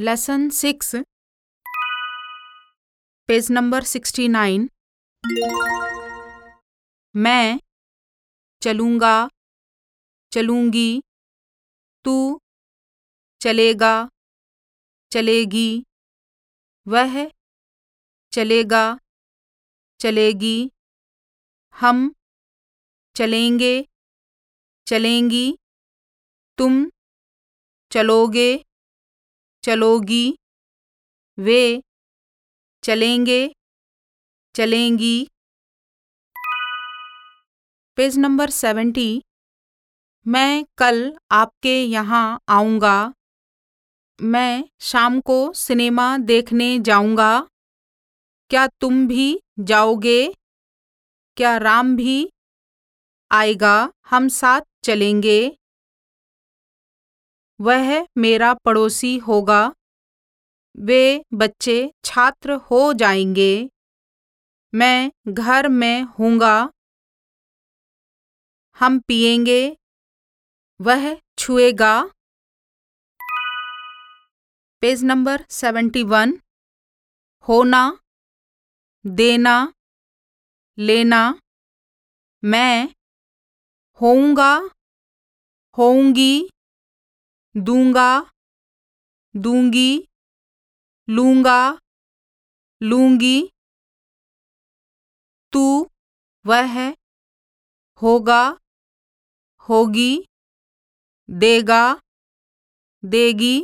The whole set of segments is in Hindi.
Lesson six page number sixty nine मैं चलूँगा, चलूँगी, तू चलेगा, चलेगी, वह चलेगा, चलेगी, हम चलेंगे, चलेंगी, तुम चलोगे, चलोगी, वे चलेंगे, चलेंगी। पेज नंबर सेवेंटी, मैं कल आपके यहाँ आऊँगा। मैं शाम को सिनेमा देखने जाऊँगा। क्या तुम भी जाओगे? क्या राम भी आएगा, हम साथ चलेंगे। वह मेरा पड़ोसी होगा। वे बच्चे छात्र हो जाएँगे। मैं घर में हूँगा। हम पिएँगे वह छुएगा। Page number seventy one. होना, देना, लेना। मैं होऊँगा, होऊँगी, दूँगा, दूँगी, लूँगा, लूँगी। तू वह होगा, होगी, देगा, देगी,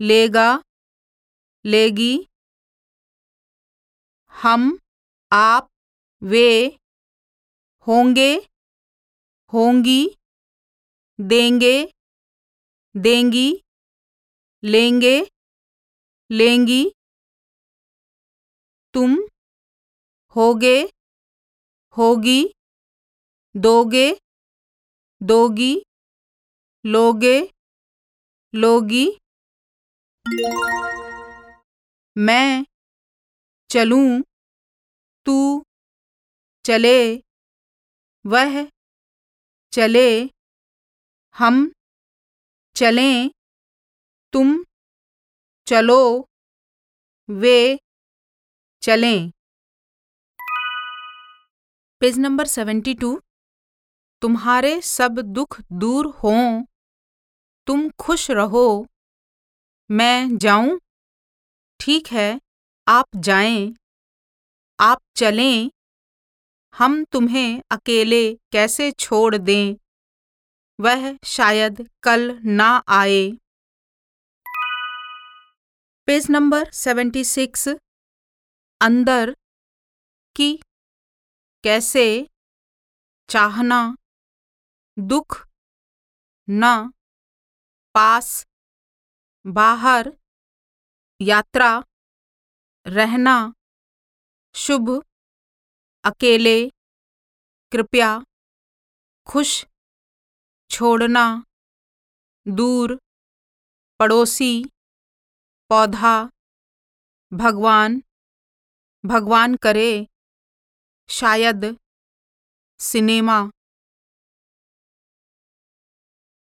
लेगा, लेगी। हम, आप, वे होंगे होंगी। देंगे। देंगी। लेंगे। लेंगी। तुम होगे। होगी। दोगे। दोगी। लोगे। लोगी। मैं चलूँ। तू चले। वह चले। हम चलें। तुम चलो। वे चलें। Page number seventy two. तुम्हारे सब दुख दूर हों। तुम खुश रहो। मैं जाऊँ। ठीक है, आप जाएँ। आप चलें। हम तुम्हें अकेले कैसे छोड़ दें? वह शायद कल ना आए। Page number seventy six. अंदर की कैसे चाहना, दुख न पास बाहर यात्रा रहना शुभ अकेले कृपया खुश छोड़ना दूर पड़ोसी पौधा भगवान भगवान करे शायद सिनेमा।